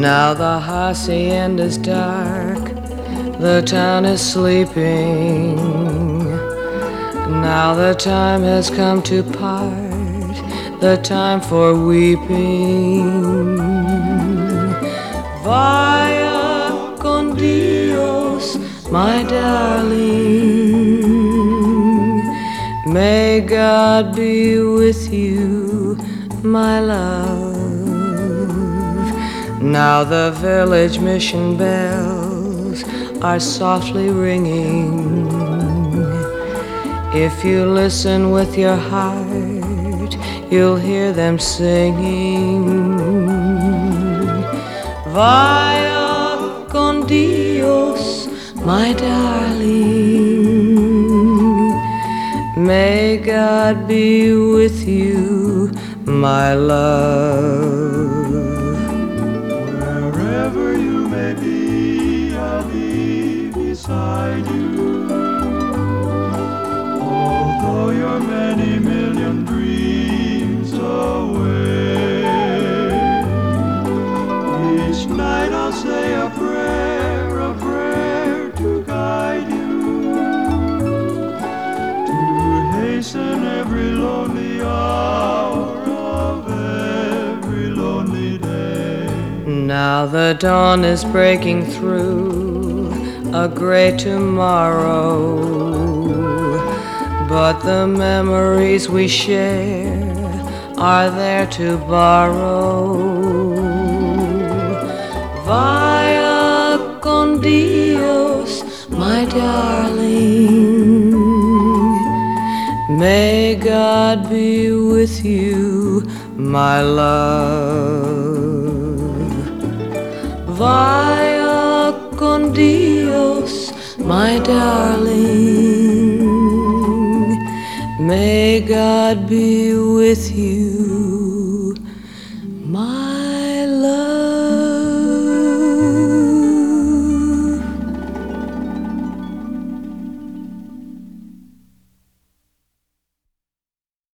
Now the hacienda's dark, the town is sleeping. Now the time has come to part, the time for weeping. Vaya con Dios, my darling. May God be with you, my love. Now the village mission bells are softly ringing. If you listen with your heart, you'll hear them singing. Vaya con Dios, my darling. May God be with you, my love. Beside you. Although you're many million dreams away, each night I'll say a prayer, a prayer to guide you, to hasten every lonely hour of every lonely day. Now the dawn is breaking through a gray tomorrow. But the memories we share are there to borrow. Vaya con Dios, my darling. May God be with you, my love. Vaya con Dios, my darling. May God be with you, my love.